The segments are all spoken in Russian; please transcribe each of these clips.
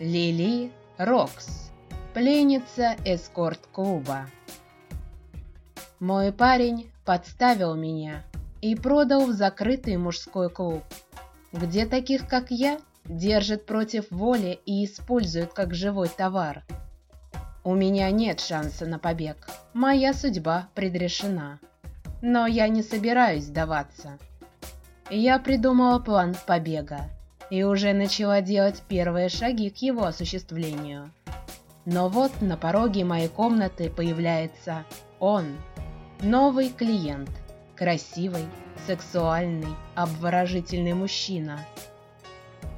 Лили Рокс, пленница эскорт-клуба. Мой парень подставил меня и продал в закрытый мужской клуб, где таких, как я, держат против воли и используют как живой товар. У меня нет шанса на побег. Моя судьба предрешена. Но я не собираюсь сдаваться. Я придумала план побега и уже начала делать первые шаги к его осуществлению. Но вот на пороге моей комнаты появляется он, новый клиент, красивый, сексуальный, обворожительный мужчина.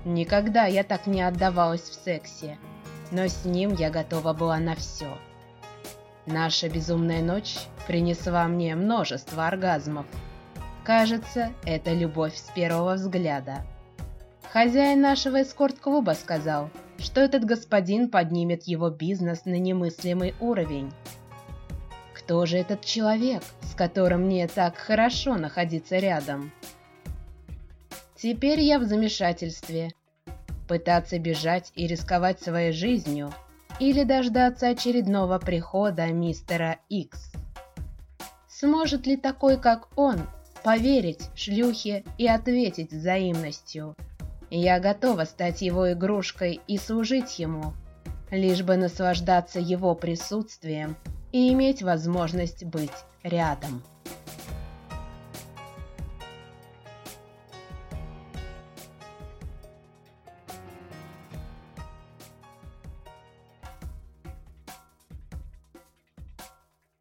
Никогда я так не отдавалась в сексе, но с ним я готова была на все. Наша безумная ночь принесла мне множество оргазмов. Кажется, это любовь с первого взгляда. Хозяин нашего эскорт-клуба сказал, что этот господин поднимет его бизнес на немыслимый уровень. Кто же этот человек, с которым мне так хорошо находиться рядом? Теперь я в замешательстве. Пытаться бежать и рисковать своей жизнью или дождаться очередного прихода мистера Икс. Сможет ли такой, как он, поверить шлюхе и ответить взаимностью? Я готова стать его игрушкой и служить ему, лишь бы наслаждаться его присутствием и иметь возможность быть рядом.